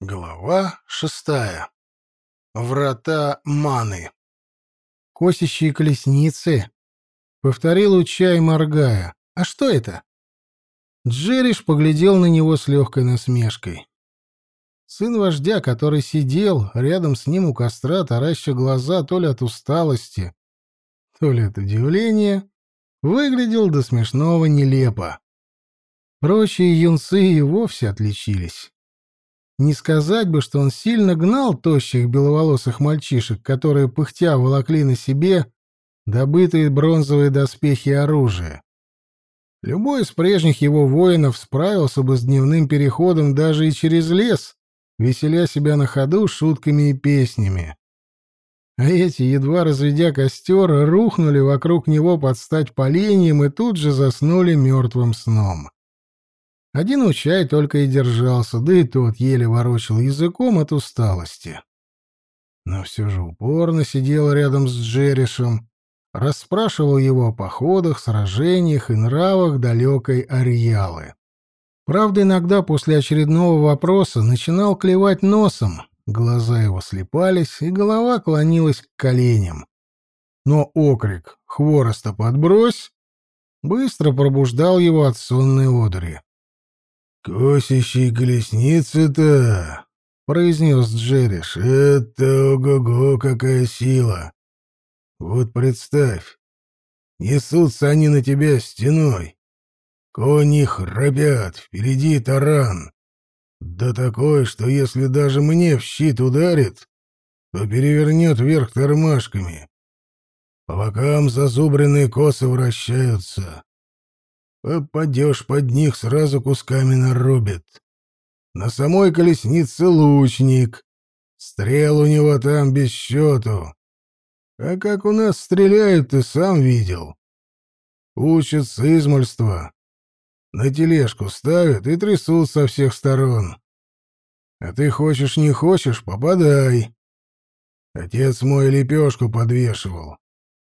Глава шестая. Врата маны. «Косящие колесницы», — повторил Учай, моргая. «А что это?» Джериш поглядел на него с легкой насмешкой. Сын вождя, который сидел рядом с ним у костра, тараща глаза то ли от усталости, то ли от удивления, выглядел до смешного нелепо. Прочие юнцы и вовсе отличились. Не сказать бы, что он сильно гнал тощих беловолосых мальчишек, которые пыхтя волокли на себе добытые бронзовые доспехи и оружие. Любой из прежних его воинов справился бы с дневным переходом даже и через лес, веселя себя на ходу шутками и песнями. А эти, едва разведя костер, рухнули вокруг него под стать поленьем и тут же заснули мертвым сном. Один учай только и держался, да и тот еле ворочал языком от усталости. Но все же упорно сидел рядом с Джеришем, расспрашивал его о походах, сражениях и нравах далекой Ариалы. Правда, иногда после очередного вопроса начинал клевать носом, глаза его слепались, и голова клонилась к коленям. Но окрик «Хвороста подбрось!» быстро пробуждал его от сонной одури. «Косящие колесницы-то!» — произнес Джериш. «Это ого-го, какая сила! Вот представь, несутся они на тебя стеной. Кони храпят, впереди таран. Да такой, что если даже мне в щит ударит, то перевернет вверх тормашками. По бокам зазубренные косы вращаются. Попадешь под них, сразу кусками нарубит. На самой колеснице лучник. Стрел у него там без счету. А как у нас стреляют, ты сам видел. Учат с измольства. На тележку ставят и трясут со всех сторон. А ты хочешь, не хочешь, попадай. Отец мой лепешку подвешивал.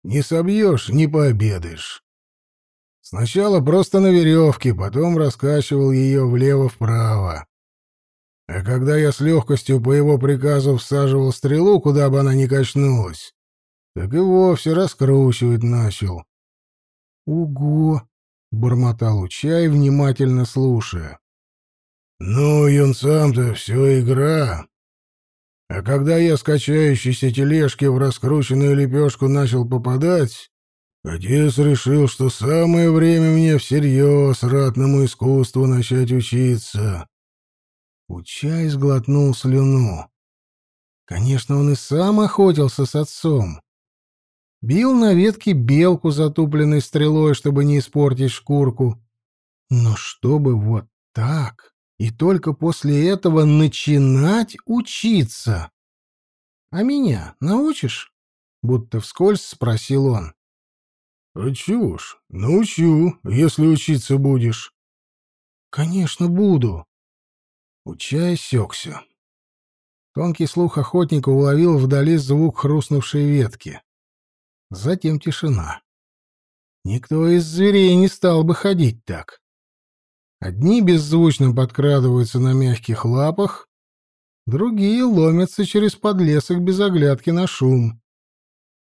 Не собьешь, не пообедаешь. Сначала просто на веревке, потом раскачивал ее влево-вправо. А когда я с легкостью по его приказу всаживал стрелу, куда бы она ни качнулась, так и вовсе раскручивать начал. «Уго!» — бормотал Учай, внимательно слушая. «Ну, юнцам-то все игра. А когда я с качающейся тележки в раскрученную лепешку начал попадать, Отец решил, что самое время мне всерьез ратному искусству начать учиться. Учай сглотнул слюну. Конечно, он и сам охотился с отцом. Бил на ветке белку, затупленной стрелой, чтобы не испортить шкурку. Но чтобы вот так и только после этого начинать учиться. — А меня научишь? — будто вскользь спросил он. «А чего ж, научу, если учиться будешь». «Конечно, буду». Учай сёкся. Тонкий слух охотника уловил вдали звук хрустнувшей ветки. Затем тишина. Никто из зверей не стал бы ходить так. Одни беззвучно подкрадываются на мягких лапах, другие ломятся через подлесок без оглядки на шум.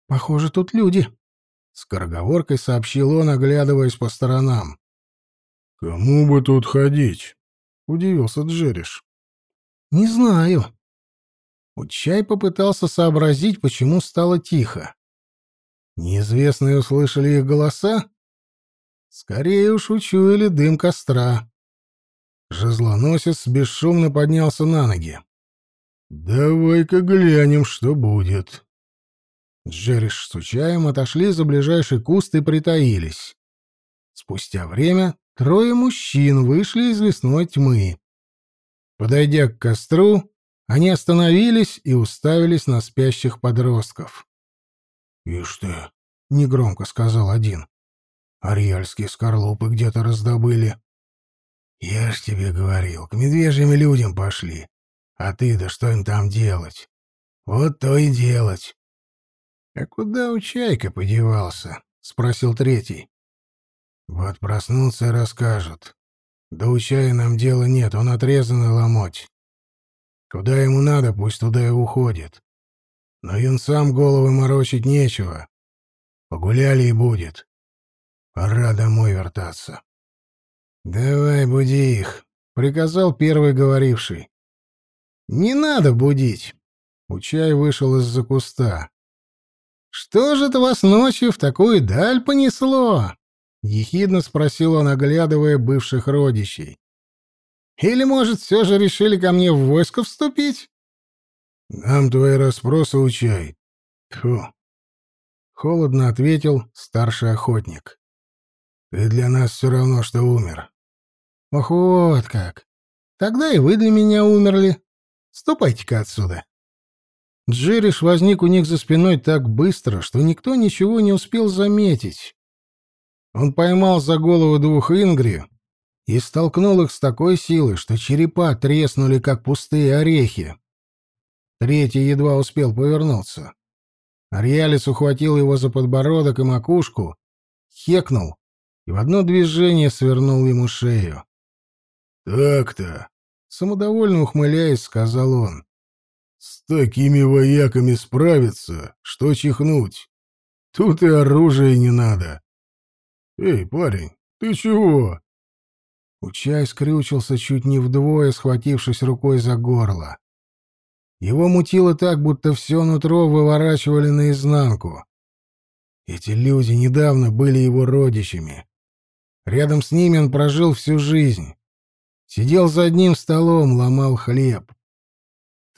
Похоже, тут люди. Скороговоркой сообщил он, оглядываясь по сторонам. «Кому бы тут ходить?» — удивился Джериш. «Не знаю». Учай попытался сообразить, почему стало тихо. Неизвестные услышали их голоса? Скорее уж учуяли дым костра. Жезлоносец бесшумно поднялся на ноги. «Давай-ка глянем, что будет», Джериш с Учаем отошли за ближайший куст и притаились. Спустя время трое мужчин вышли из лесной тьмы. Подойдя к костру, они остановились и уставились на спящих подростков. «Ишь ты!» — негромко сказал один. «Ариальские скорлупы где-то раздобыли». «Я ж тебе говорил, к медвежьим людям пошли. А ты да что им там делать? Вот то и делать. «А куда у Чайка подевался?» — спросил третий. «Вот проснутся и расскажут. Да у Чая нам дела нет, он отрезанный ломоть». Куда ему надо, пусть туда и уходит. Но юнцам головы морочить нечего. Погуляли и будет. Пора домой вертаться. «Давай, буди их», — приказал первый говоривший. «Не надо будить». Учай вышел из-за куста. «Что же это вас ночью в такую даль понесло?» — ехидно спросил он, оглядывая бывших родичей. «Или, может, все же решили ко мне в войско вступить?» «Нам твои расспросы учай». Фу. Холодно ответил старший охотник. «Ты для нас все равно, что умер». «Ох, вот как! Тогда и вы для меня умерли. Ступайте-ка отсюда». Джериш возник у них за спиной так быстро, что никто ничего не успел заметить. Он поймал за голову двух Ингри и столкнул их с такой силой, что черепа треснули, как пустые орехи. Третий едва успел повернуться. Ариалец ухватил его за подбородок и макушку, хекнул и в одно движение свернул ему шею. «Так-то», — самодовольно ухмыляясь, сказал он. «С такими вояками справиться, что чихнуть. Тут и оружия не надо. «Эй, парень, ты чего?» Учай скрючился чуть не вдвое, схватившись рукой за горло. Его мутило так, будто все нутро выворачивали наизнанку. Эти люди недавно были его родичами. Рядом с ними он прожил всю жизнь. Сидел за одним столом, ломал хлеб.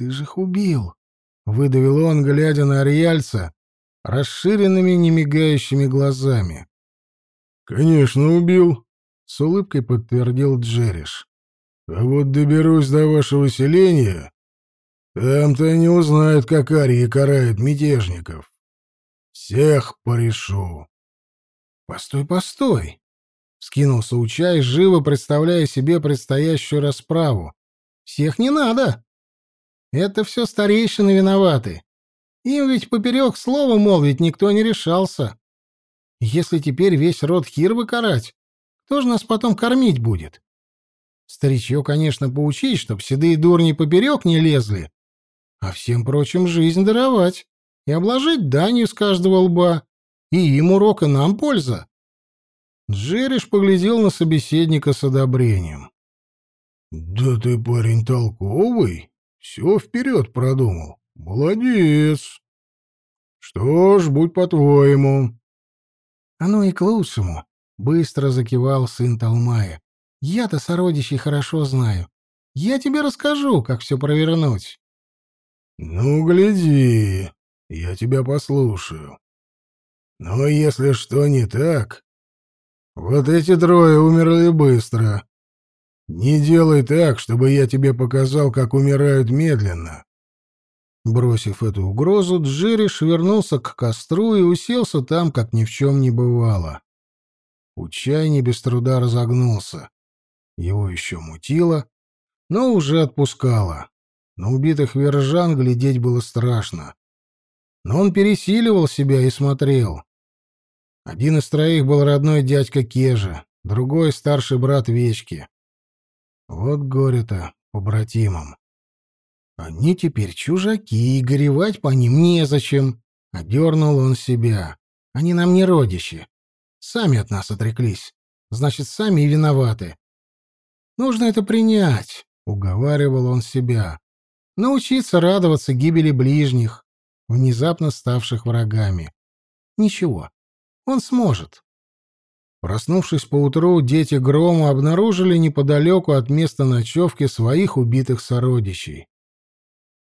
«Ты же их убил!» — выдавил он, глядя на Ариальца расширенными, немигающими глазами. «Конечно, убил», — с улыбкой подтвердил Джериш. «А вот доберусь до вашего селения, там-то они узнают, как Ария карает мятежников. Всех порешу». «Постой, постой!» — вскинулся Учай, живо представляя себе предстоящую расправу. «Всех не надо. Это все старейшины виноваты. Им ведь поперек слова молвить никто не решался. Если теперь весь род Хирвы карать, кто же нас потом кормить будет? Старичье, конечно, поучить, чтоб седые дурни поперек не лезли, а всем прочим жизнь даровать и обложить данью с каждого лба. И им урок, и нам польза. Джериш поглядел на собеседника с одобрением. — Да ты, парень, толковый. Все вперед продумал. Молодец. Что ж, будь по-твоему. Оно и к лучшему, — быстро закивал сын Талмая. Я-то сородичей хорошо знаю. Я тебе расскажу, как все провернуть. Ну, гляди, я тебя послушаю. Но если что не так, вот эти трое умерли быстро. Не делай так, чтобы я тебе показал, как умирают медленно. Бросив эту угрозу, Джерри швернулся к костру и уселся там, как ни в чем не бывало. Учай не без труда разогнулся. Его еще мутило, но уже отпускало. На убитых вержан глядеть было страшно. Но он пересиливал себя и смотрел. Один из троих был родной дядька Кежа, другой — старший брат Вечки. Вот горе-то побратимам. Они теперь чужаки, и горевать по ним незачем. Одернул он себя. Они нам не родичи. Сами от нас отреклись. Значит, сами и виноваты. Нужно это принять, — уговаривал он себя. Научиться радоваться гибели ближних, внезапно ставших врагами. Ничего, он сможет. Проснувшись поутру, дети Грома обнаружили неподалеку от места ночевки своих убитых сородичей.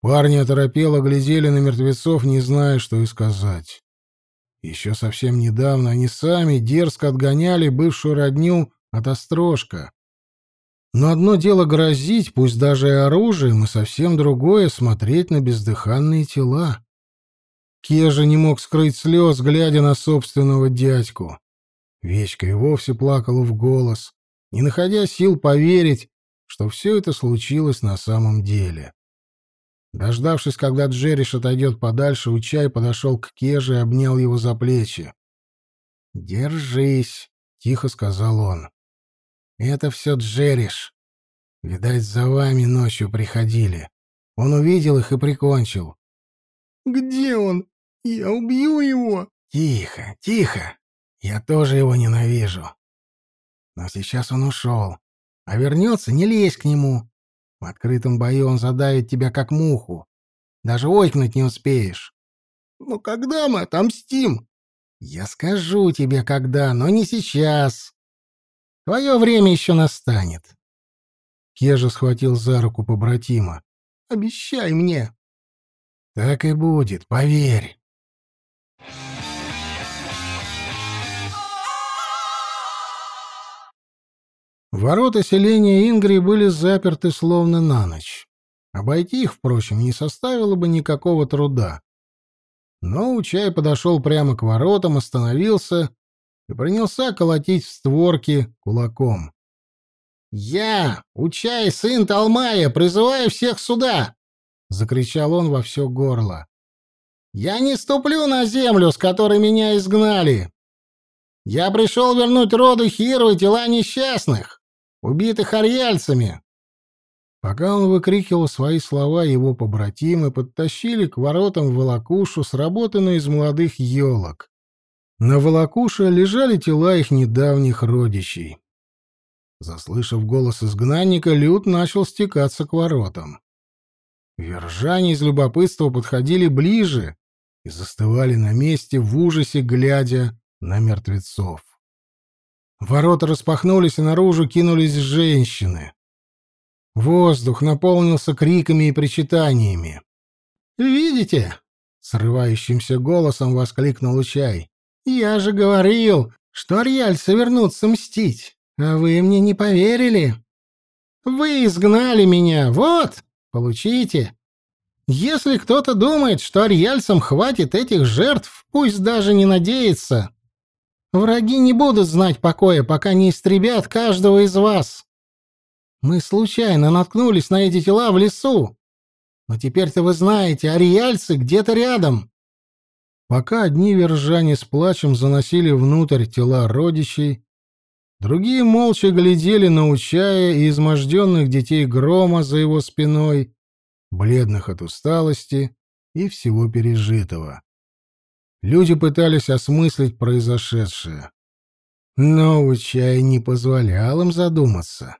Парни оторопело глядели на мертвецов, не зная, что и сказать. Еще совсем недавно они сами дерзко отгоняли бывшую родню от острожка. Но одно дело грозить, пусть даже и оружием, и совсем другое — смотреть на бездыханные тела. Кежа не мог скрыть слез, глядя на собственного дядьку. Вечка и вовсе плакала в голос, не находя сил поверить, что все это случилось на самом деле. Дождавшись, когда Джериш отойдет подальше, Учай подошел к Кеже и обнял его за плечи. «Держись», — тихо сказал он. «Это все Джериш. Видать, за вами ночью приходили. Он увидел их и прикончил. «Где он? Я убью его!» «Тихо, тихо! Я тоже его ненавижу. Но сейчас он ушел. А вернется, не лезь к нему. В открытом бою он задавит тебя как муху. Даже ойкнуть не успеешь. Но когда мы отомстим? Я скажу тебе, когда, но не сейчас. Твое время еще настанет. Кежа схватил за руку побратима. Обещай мне. Так и будет, поверь. Ворота селения Ингри были заперты словно на ночь. Обойти их, впрочем, не составило бы никакого труда. Но Учай подошел прямо к воротам, остановился и принялся колотить в створки кулаком. «Я, Учай, сын Талмая, призываю всех сюда!» — закричал он во все горло. «Я не ступлю на землю, с которой меня изгнали! Я пришел вернуть роду Хиру тела несчастных!» Убитых арьяльцами. Пока он выкрикивал свои слова, его побратимы подтащили к воротам волокушу, сработанную из молодых елок. На волокуше лежали тела их недавних родичей. Заслышав голос изгнанника, Люд начал стекаться к воротам. Вержане из любопытства подходили ближе и застывали на месте в ужасе, глядя на мертвецов. Ворота распахнулись, и наружу кинулись женщины. Воздух наполнился криками и причитаниями. «Видите?» — срывающимся голосом воскликнул Учай. «Я же говорил, что арьяльцы вернутся мстить, а вы мне не поверили. Вы изгнали меня, вот, получите. Если кто-то думает, что арьяльцам хватит этих жертв, пусть даже не надеется. Враги не будут знать покоя, пока не истребят каждого из вас. Мы случайно наткнулись на эти тела в лесу. Но теперь-то вы знаете, ариальцы где-то рядом. Пока одни вержане с плачем заносили внутрь тела родичей, другие молча глядели на Учая и изможденных детей грома за его спиной, бледных от усталости и всего пережитого. Люди пытались осмыслить произошедшее. Но Учай не позволял им задуматься.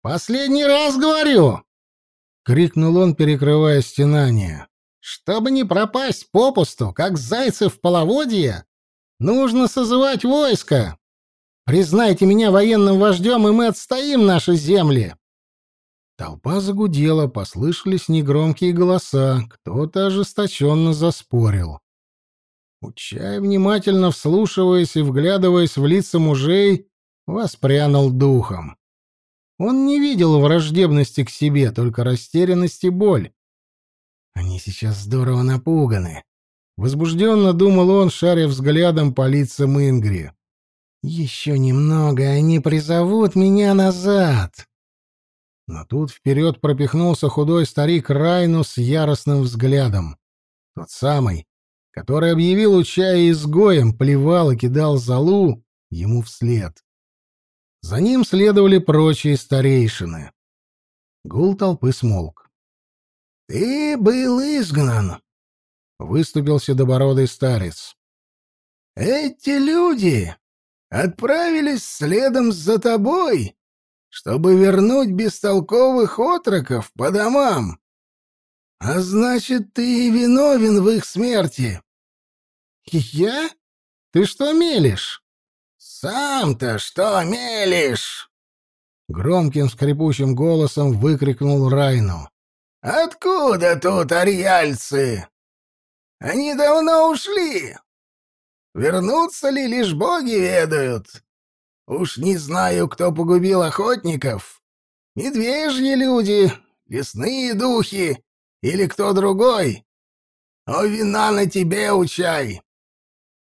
«Последний раз говорю!» — крикнул он, перекрывая стенание. «Чтобы не пропасть попусту, как зайцы в половодье, нужно созывать войско. Признайте меня военным вождем, и мы отстоим наши земли!» Толпа загудела, послышались негромкие голоса, кто-то ожесточенно заспорил. Учай, внимательно вслушиваясь и вглядываясь в лица мужей, воспрянул духом. Он не видел враждебности к себе, только растерянность и боль. Они сейчас здорово напуганы. Возбужденно думал он, шаря взглядом по лицам Ингри. «Еще немного, они призовут меня назад!» Но тут вперед пропихнулся худой старик Райну с яростным взглядом. Тот самый, который объявил Учая изгоем, плевал и кидал залу ему вслед. За ним следовали прочие старейшины. Гул толпы смолк. — Ты был изгнан, — выступил седобородый старец. — Эти люди отправились следом за тобой, чтобы вернуть бестолковых отроков по домам. А значит, ты виновен в их смерти. «Я? Ты что мелешь?» «Сам-то что мелешь?» Громким скрипучим голосом выкрикнул Райну. «Откуда тут ариальцы? Они давно ушли. Вернутся ли, лишь боги ведают. Уж не знаю, кто погубил охотников. Медвежьи люди, лесные духи или кто другой. О, вина на тебе, учай.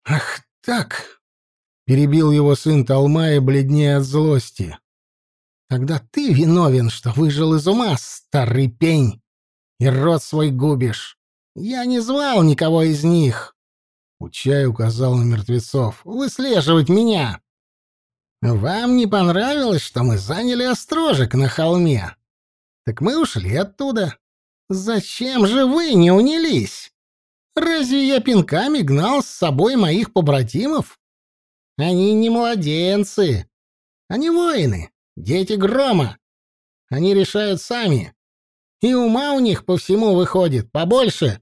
«Ах так!» — перебил его сын Талмая, бледнее от злости. «Тогда ты виновен, что выжил из ума, старый пень, и рот свой губишь. Я не звал никого из них!» Учай указал на мертвецов. «Выслеживать меня!» «Вам не понравилось, что мы заняли острожек на холме? Так мы ушли оттуда. Зачем же вы не унялись? Разве я пинками гнал с собой моих побратимов? Они не младенцы. Они воины, дети грома. Они решают сами. И ума у них по всему выходит побольше,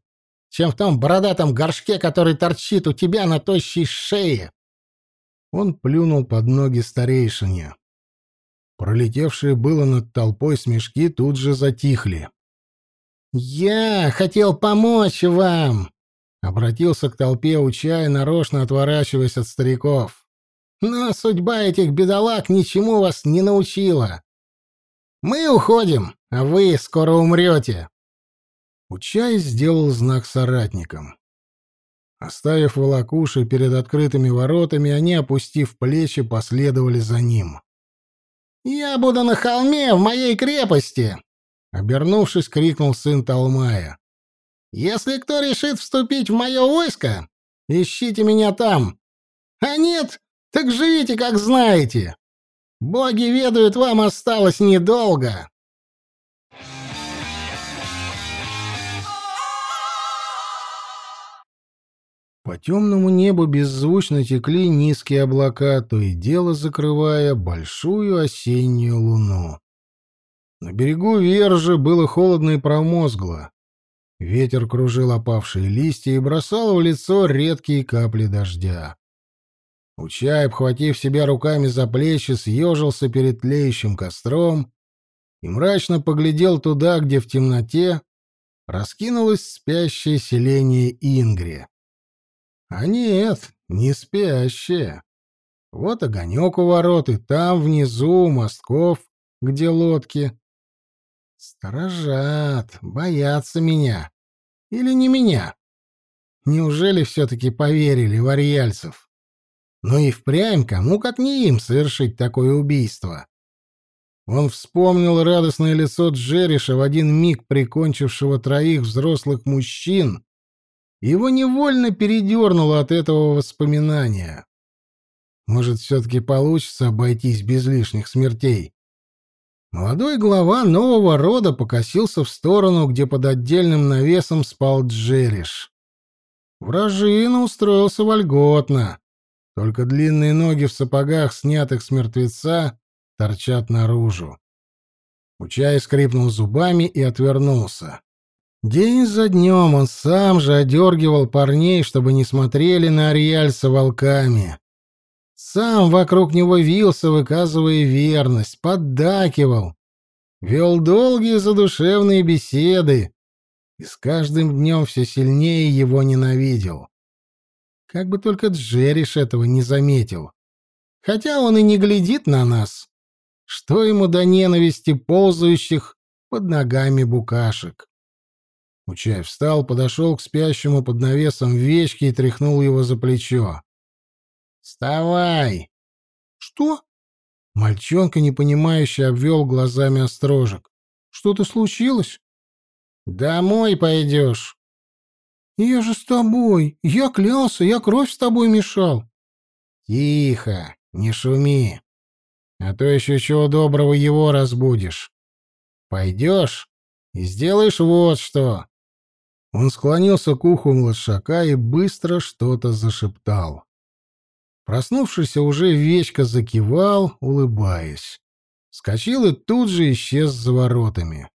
чем в том бородатом горшке, который торчит у тебя на тощей шее. Он плюнул под ноги старейшине. Пролетевшие было над толпой смешки тут же затихли. «Я хотел помочь вам!» — обратился к толпе, учая, нарочно отворачиваясь от стариков. «Но судьба этих бедолаг ничему вас не научила. Мы уходим, а вы скоро умрете!» Учай сделал знак соратникам. Оставив волокуши перед открытыми воротами, они, опустив плечи, последовали за ним. «Я буду на холме, в моей крепости!» Обернувшись, крикнул сын Талмая. «Если кто решит вступить в мое войско, ищите меня там. А нет, так живите, как знаете. Боги ведают, вам осталось недолго». По темному небу беззвучно текли низкие облака, то и дело закрывая большую осеннюю луну. На берегу Вержи было холодно и промозгло. Ветер кружил опавшие листья и бросал в лицо редкие капли дождя. Учай, обхватив себя руками за плечи, съежился перед тлеющим костром и мрачно поглядел туда, где в темноте раскинулось спящее селение Ингри. А нет, не спящее. Вот огонек у ворот, и там внизу мостков, где лодки. Сторожат, боятся меня. Или не меня? Неужели все-таки поверили в ариальцев? Но и впрямь кому, как не им, совершить такое убийство? Он вспомнил радостное лицо Джериша в один миг прикончившего троих взрослых мужчин его невольно передернуло от этого воспоминания. Может, все-таки получится обойтись без лишних смертей? Молодой глава нового рода покосился в сторону, где под отдельным навесом спал Джериш. Вражина устроился вольготно. Только длинные ноги в сапогах, снятых с мертвеца, торчат наружу. Учай скрипнул зубами и отвернулся. День за днем он сам же одергивал парней, чтобы не смотрели на Ариальса волками. Сам вокруг него вился, выказывая верность, поддакивал, вел долгие задушевные беседы и с каждым днем все сильнее его ненавидел. Как бы только Джериш этого не заметил. Хотя он и не глядит на нас. Что ему до ненависти ползающих под ногами букашек? Учай встал, подошел к спящему под навесом вечки и тряхнул его за плечо. «Вставай!» «Что?» Мальчонка, непонимающе, обвел глазами острожек. «Что-то случилось?» «Домой пойдешь». «Я же с тобой. Я клялся, я кровь с тобой мешал». «Тихо, не шуми. А то еще чего доброго его разбудишь. Пойдешь и сделаешь вот что. Он склонился к уху младшака и быстро что-то зашептал. Проснувшийся уже Вечка закивал, улыбаясь. Вскочил и тут же исчез за воротами.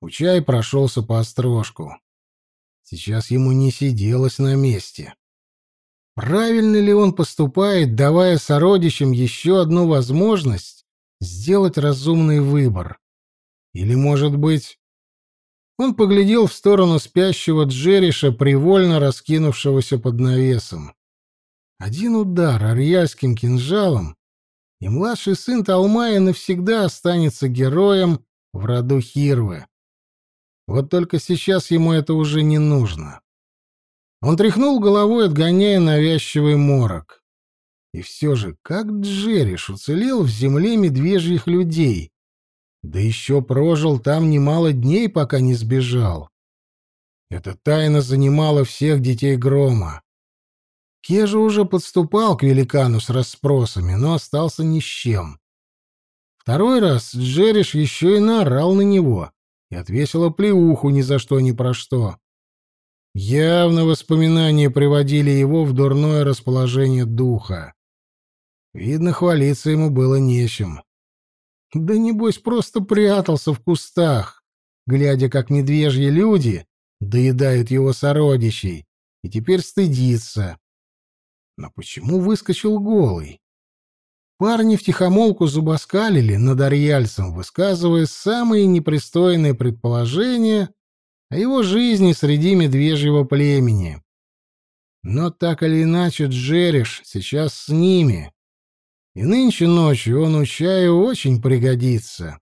Учай прошелся по острожку. Сейчас ему не сиделось на месте. Правильно ли он поступает, давая сородичам еще одну возможность сделать разумный выбор? Или, может быть, он поглядел в сторону спящего Джериша, привольно раскинувшегося под навесом. Один удар арьяльским кинжалом, и младший сын Талмая навсегда останется героем в роду Хирвы. Вот только сейчас ему это уже не нужно. Он тряхнул головой, отгоняя навязчивый морок. И все же, как Джериш уцелел в земле медвежьих людей, да еще прожил там немало дней, пока не сбежал. Эта тайна занимала всех детей Грома. Кежа уже подступал к великану с расспросами, но остался ни с чем. Второй раз Джериш еще и наорал на него, и отвесила плеуху ни за что ни про что. Явно воспоминания приводили его в дурное расположение духа. Видно, хвалиться ему было нечем. Да небось просто прятался в кустах, глядя, как медвежьи люди доедают его сородичей, и теперь стыдится. Но почему выскочил голый? Парни втихомолку зубоскалили над Арьяльцем, высказывая самые непристойные предположения о его жизни среди медвежьего племени. Но так или иначе Джериш сейчас с ними, и нынче ночью он у чаю очень пригодится.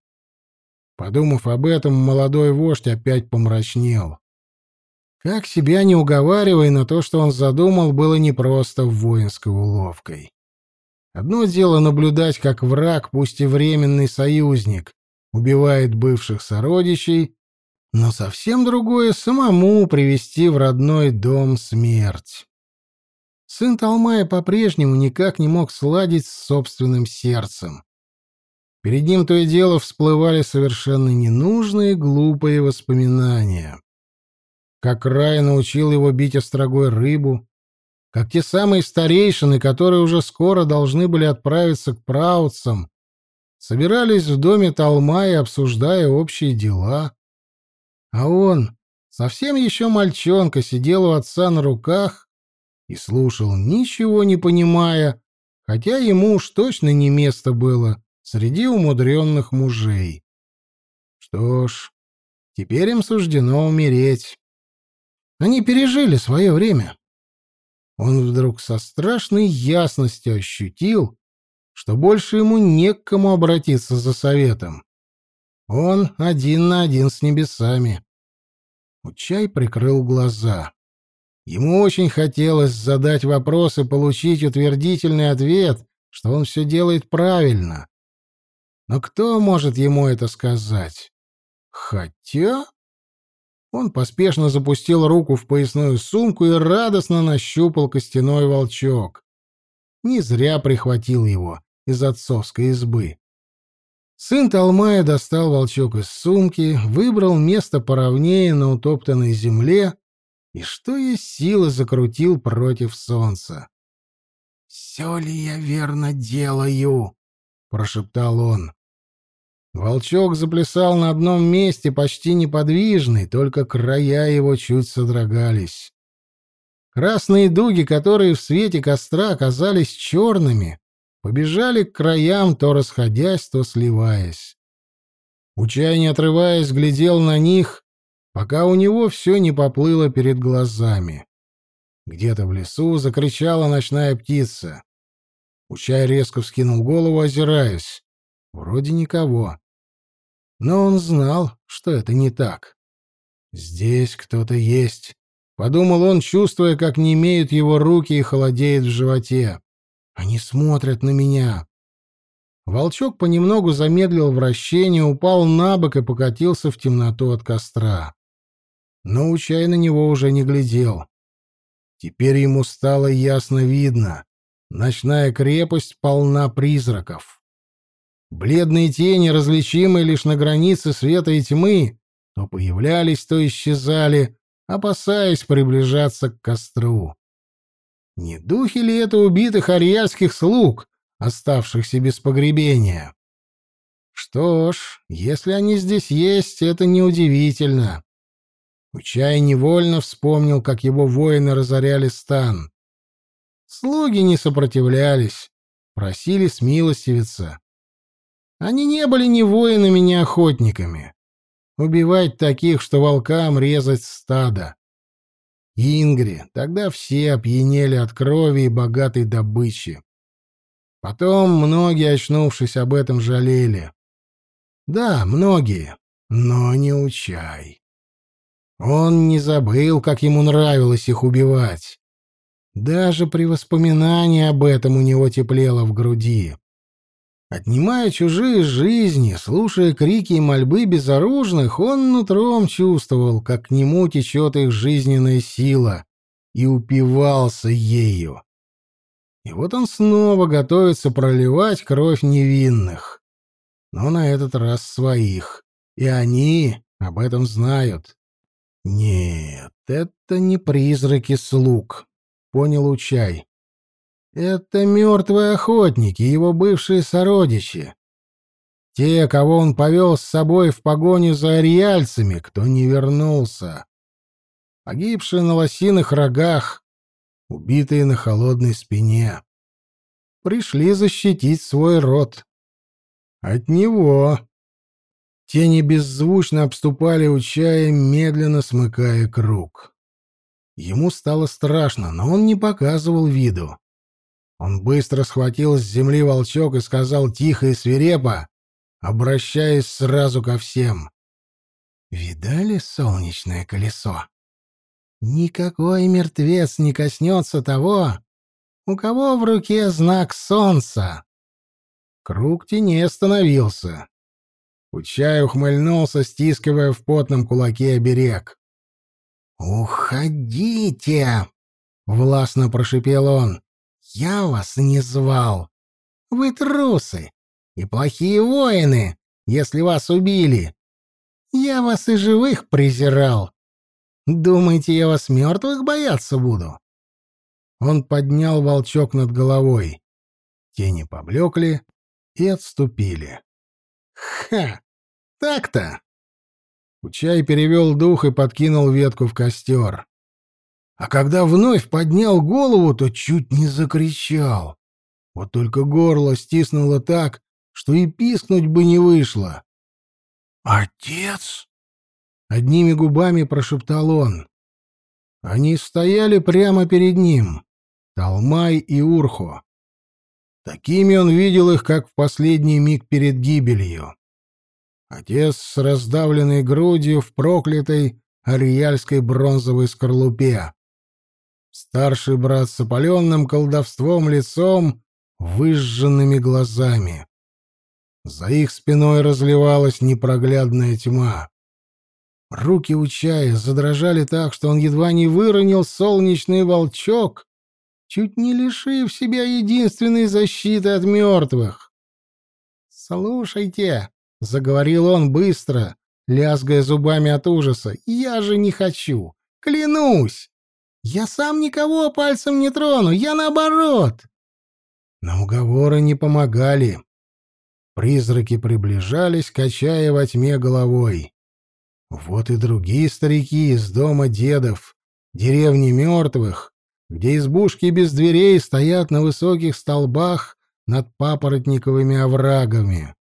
Подумав об этом, молодой вождь опять помрачнел. Как себя не уговаривая, на то, что он задумал, было непросто воинской уловкой. Одно дело наблюдать, как враг, пусть и временный союзник, убивает бывших сородичей, но совсем другое — самому привести в родной дом смерть. Сын Талмая по-прежнему никак не мог сладить с собственным сердцем. Перед ним то и дело всплывали совершенно ненужные, глупые воспоминания. Как Рай научил его бить острогой рыбу, как те самые старейшины, которые уже скоро должны были отправиться к праутцам, собирались в доме Талмая, обсуждая общие дела. А он, совсем еще мальчонка, сидел у отца на руках и слушал, ничего не понимая, хотя ему уж точно не место было среди умудренных мужей. Что ж, теперь им суждено умереть. Они пережили свое время. Он вдруг со страшной ясностью ощутил, что больше ему не к кому обратиться за советом. Он один на один с небесами. Учай прикрыл глаза. Ему очень хотелось задать вопрос и получить утвердительный ответ, что он все делает правильно. Но кто может ему это сказать? Хотя... Он поспешно запустил руку в поясную сумку и радостно нащупал костяной волчок. Не зря прихватил его из отцовской избы. Сын Талмая достал волчок из сумки, выбрал место поровнее на утоптанной земле и что есть силы закрутил против солнца. «Все ли я верно делаю?» — прошептал он. Волчок заплясал на одном месте, почти неподвижный, только края его чуть содрогались. Красные дуги, которые в свете костра оказались черными, побежали к краям, то расходясь, то сливаясь. Учай, не отрываясь, глядел на них, пока у него все не поплыло перед глазами. Где-то в лесу закричала ночная птица. Учай резко вскинул голову, озираясь. Вроде никого. Но он знал, что это не так. «Здесь кто-то есть», — подумал он, чувствуя, как не имеют его руки и холодеет в животе. «Они смотрят на меня». Волчок понемногу замедлил вращение, упал на бок и покатился в темноту от костра но Учай на него уже не глядел. Теперь ему стало ясно видно. Ночная крепость полна призраков. Бледные тени, различимые лишь на границе света и тьмы, то появлялись, то исчезали, опасаясь приближаться к костру. Не духи ли это убитых ариальских слуг, оставшихся без погребения? Что ж, если они здесь есть, это неудивительно. Учай невольно вспомнил, как его воины разоряли стан. Слуги не сопротивлялись, просили смилостивиться. Они не были ни воинами, ни охотниками. Убивать таких, что волкам резать стадо. Ингри, тогда все опьянели от крови и богатой добычи. Потом многие, очнувшись об этом, жалели. Да, многие, но не учай. Он не забыл, как ему нравилось их убивать. Даже при воспоминании об этом у него теплело в груди. Отнимая чужие жизни, слушая крики и мольбы безоружных, он нутром чувствовал, как к нему течет их жизненная сила, и упивался ею. И вот он снова готовится проливать кровь невинных. Но на этот раз своих. И они Об этом знают. Нет, это не призраки слуг, понял Учай. Это мертвые охотники, его бывшие сородичи. Те, кого он повел с собой в погоню за ариальцами, кто не вернулся. Погибшие на лосиных рогах, убитые на холодной спине. Пришли защитить свой род. От него. Тени беззвучно обступали Учая, медленно смыкая круг. Ему стало страшно, но он не показывал виду. Он быстро схватил с земли волчок и сказал тихо и свирепо, обращаясь сразу ко всем. «Видали солнечное колесо? Никакой мертвец не коснется того, у кого в руке знак солнца». Круг теней остановился. Учай ухмыльнулся, стискивая в потном кулаке оберег. «Уходите!» — властно прошипел он. Я вас не звал. Вы трусы и плохие воины, если вас убили. Я вас и живых презирал. Думаете, я вас мертвых бояться буду?» Он поднял волчок над головой. Тени поблекли и отступили. «Ха! Так-то!» Учай перевел дух и подкинул ветку в костер а когда вновь поднял голову, то чуть не закричал. Вот только горло стиснуло так, что и пискнуть бы не вышло. «Отец!» — одними губами прошептал он. Они стояли прямо перед ним, Талмай и Урхо. Такими он видел их, как в последний миг перед гибелью. Отец с раздавленной грудью в проклятой ариальской бронзовой скорлупе. Старший брат с опаленным колдовством лицом, выжженными глазами. За их спиной разливалась непроглядная тьма. Руки у чая задрожали так, что он едва не выронил солнечный волчок, чуть не лишив себя единственной защиты от мертвых. «Слушайте», — заговорил он быстро, лязгая зубами от ужаса, — «я же не хочу, клянусь!» Я сам никого пальцем не трону, я наоборот. Но уговоры не помогали. Призраки приближались, качая во тьме головой. Вот и другие старики из дома дедов, деревни мертвых, где избушки без дверей стоят на высоких столбах над папоротниковыми оврагами.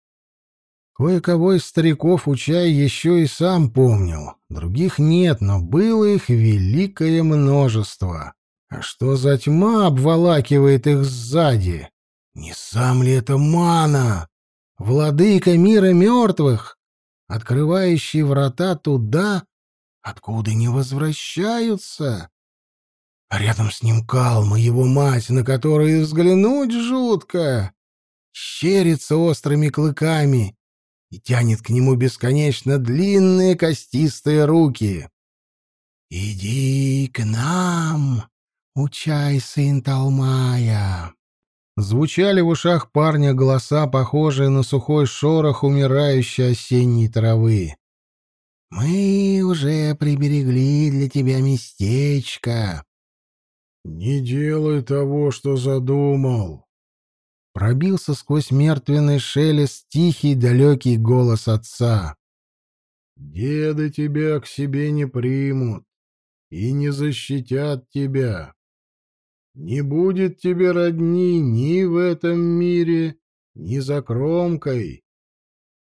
Кое-кого из стариков Учай еще и сам помнил. Других нет, но было их великое множество. А что за тьма обволакивает их сзади? Не сам ли это Мана, владыка мира мертвых, открывающий врата туда, откуда не возвращаются? А рядом с ним Калма, его мать, на которую взглянуть жутко, щерится острыми клыками и тянет к нему бесконечно длинные костистые руки. «Иди к нам, учай, сын Талмая!» Звучали в ушах парня голоса, похожие на сухой шорох умирающей осенней травы. «Мы уже приберегли для тебя местечко». «Не делай того, что задумал», пробился сквозь мертвенный шелест тихий далекий голос отца. «Деды тебя к себе не примут и не защитят тебя. Не будет тебе родни ни в этом мире, ни за кромкой.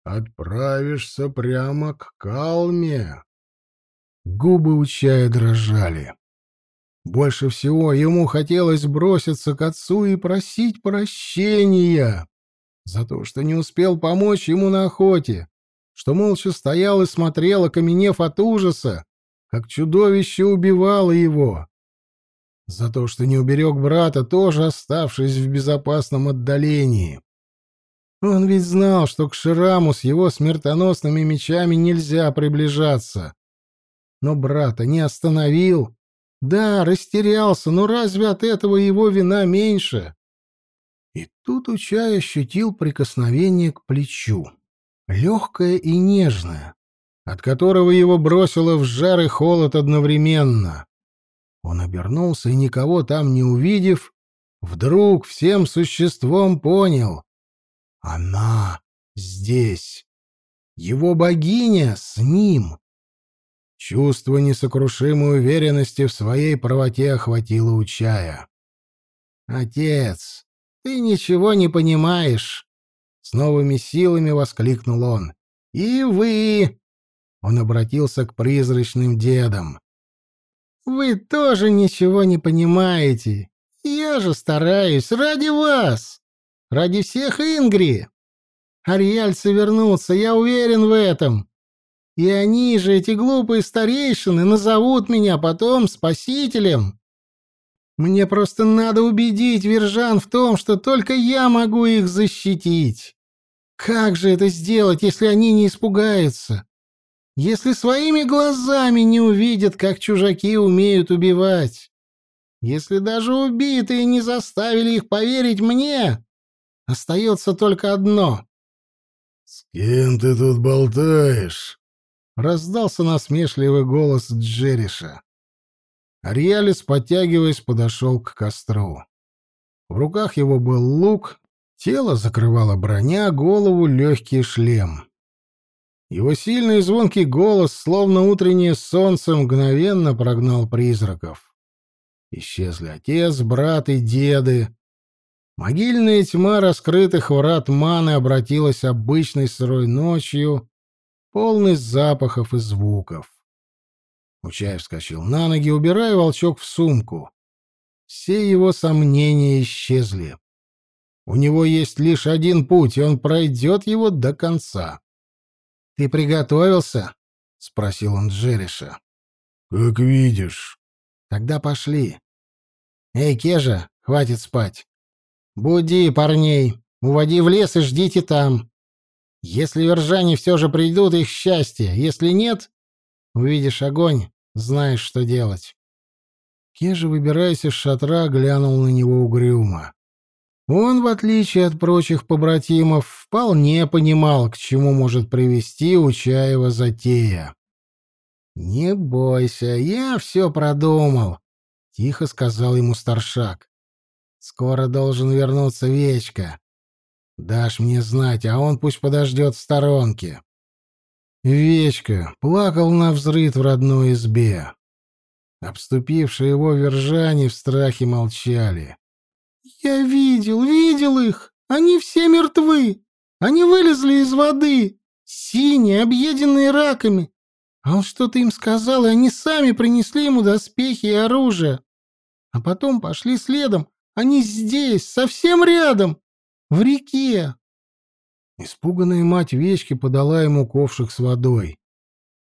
Отправишься прямо к Калме». Губы у чая дрожали. Больше всего ему хотелось броситься к отцу и просить прощения за то, что не успел помочь ему на охоте, что молча стоял и смотрел, окаменев от ужаса, как чудовище убивало его. За то, что не уберег брата, тоже оставшись в безопасном отдалении. Он ведь знал, что к Шираму с его смертоносными мечами нельзя приближаться. Но брата не остановил да, растерялся, но разве от этого его вина меньше? И тут Учай ощутил прикосновение к плечу. Легкое и нежное. от которого его бросило в жар и холод одновременно. Он обернулся и, никого там не увидев, вдруг всем существом понял. Она здесь. Его богиня с ним. Чувство несокрушимой уверенности в своей правоте охватило Учая. «Отец, ты ничего не понимаешь!» С новыми силами воскликнул он. «И вы!» Он обратился к призрачным дедам. «Вы тоже ничего не понимаете. Я же стараюсь ради вас, ради всех Ингри. Ариальцы вернутся, я уверен в этом. И они же, эти глупые старейшины, назовут меня потом спасителем. Мне просто надо убедить Вержан в том, что только я могу их защитить. Как же это сделать, если они не испугаются? Если своими глазами не увидят, как чужаки умеют убивать? Если даже убитые не заставили их поверить мне, остается только одно. — С кем ты тут болтаешь? — раздался насмешливый голос Джериша. Ариалис, подтягиваясь, подошел к костру. В руках его был лук, тело закрывала броня, голову — легкий шлем. Его сильный и звонкий голос, словно утреннее солнце, мгновенно прогнал призраков. Исчезли отец, брат и деды. Могильная тьма раскрытых врат маны обратилась обычной сырой ночью, полной запахов и звуков. Учаев вскочил на ноги, убирая волчок в сумку. Все его сомнения исчезли. У него есть лишь один путь, и он пройдет его до конца. — Ты приготовился? — спросил он Джериша. — Как видишь. — Тогда пошли. — Эй, Кежа, хватит спать. Буди парней, уводи в лес и ждите там. Если вержане все же придут, их счастье. Если нет, увидишь огонь, знаешь, что делать. Кежа, выбираясь из шатра, глянул на него угрюмо. Он, в отличие от прочих побратимов, вполне понимал, к чему может привести Учаева затея. «Не бойся, я все продумал», — тихо сказал ему старшак. «Скоро должен вернуться Вечка. Дашь мне знать, а он пусть подождет в сторонке». Вечка плакал на взрыв в родной избе. Обступившие его вержане в страхе молчали. «Я видел, видел их! Они все мертвы! Они вылезли из воды, синие, объеденные раками. А он что-то им сказал, и они сами принесли ему доспехи и оружие. А потом пошли следом. Они здесь, совсем рядом, в реке. Испуганная мать Вечки подала ему ковшик с водой.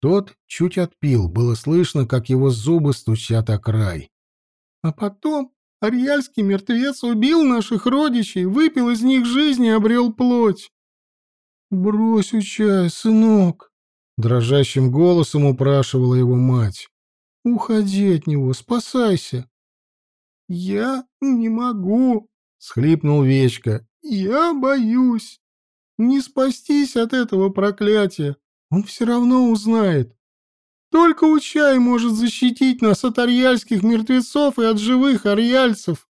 Тот чуть отпил, было слышно, как его зубы стучат о край. А потом Ариальский мертвец убил наших родичей, выпил из них жизнь и обрел плоть. «Брось учай, сынок!» — дрожащим голосом упрашивала его мать. «Уходи от него, спасайся!» «Я не могу!» — схлипнул Вечка. «Я боюсь! Не спастись от этого проклятия! Он все равно узнает! Только Учай может защитить нас от арьяльских мертвецов и от живых арьяльцев.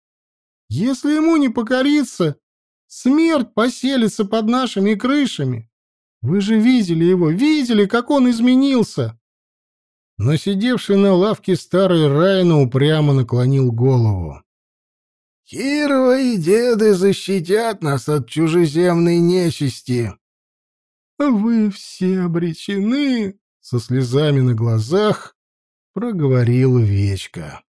Если ему не покориться, смерть поселится под нашими крышами. Вы же видели его, видели, как он изменился. Но сидевший на лавке старый Райна упрямо наклонил голову. «Кирова и деды защитят нас от чужеземной нечисти!» «Вы все обречены!» со слезами на глазах проговорила Вечка.